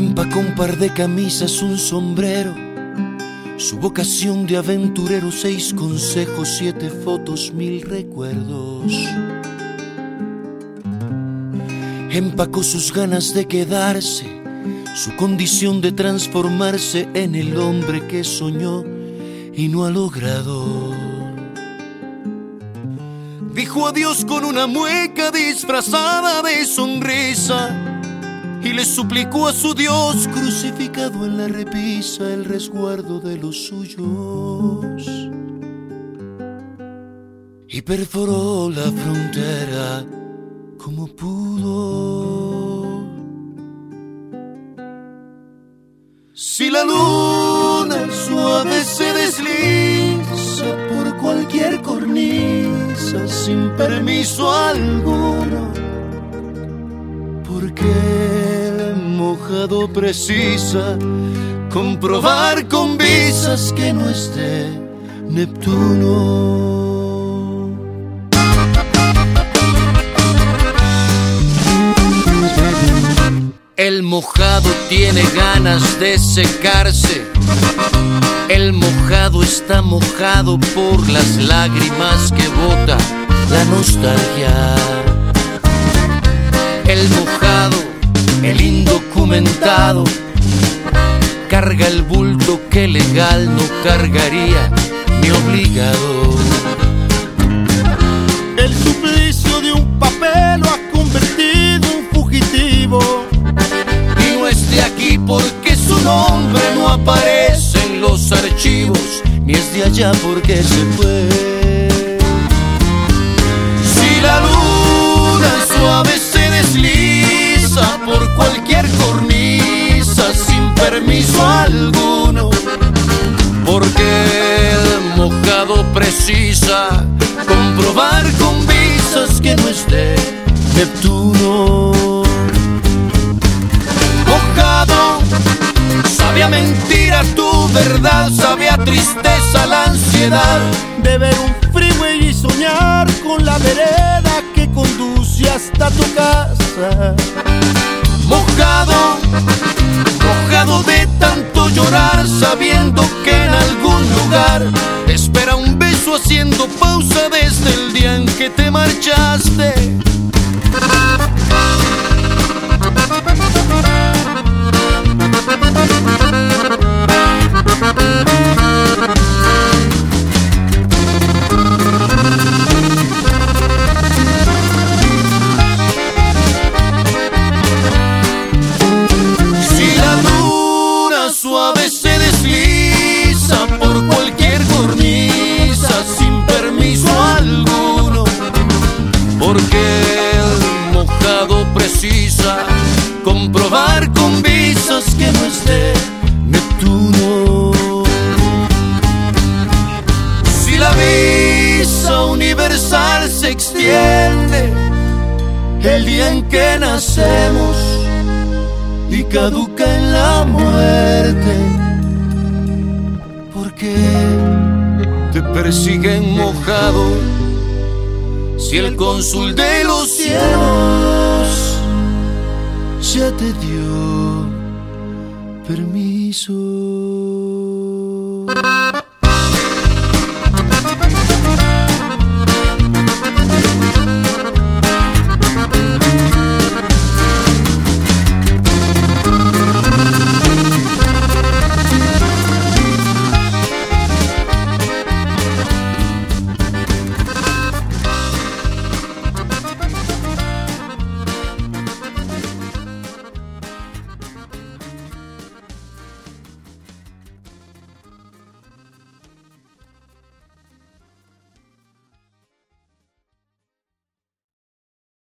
Empacó un par de camisas, un sombrero, su vocación de aventurero, seis consejos, siete fotos, mil recuerdos. Empacó sus ganas de quedarse, su condición de transformarse en el hombre que soñó y no ha logrado. Dijo adiós con una mueca disfrazada de sonrisa y le suplicó a su Dios crucificado en la repisa el resguardo de los suyos. Y perforó la frontera como pudo. Si la luna suave se desliza por cualquier cornisa sin permiso alguno, porque el mojado precisa comprobar con visas que no esté Neptuno. El mojado tiene ganas de secarse. El mojado está mojado por las lágrimas que bota la nostalgia. El mojado, el carga el bulto que legal no cargaría ni obligado. El suplicio de un papel lo ha convertido en fugitivo. Y no es de aquí porque su nombre no aparece en los archivos, ni es de allá porque se fue. Porque el mojado precisa comprobar con visas que no es de Neptuno. Mojado, sabe a mentira tu verdad, sabe a tristeza la ansiedad. De ver un freeway y soñar con la vereda que conduce hasta tu casa. Mojado, mojado de tanto llorar, sabiendo espera un beso haciendo pausa desde el día en que te marchaste. Que no es de Neptuno. Si la visa universal se extiende el día en que nacemos y caduca en la muerte. Porque te persiguen mojado si el cónsul de los cielos ya te dio permiso.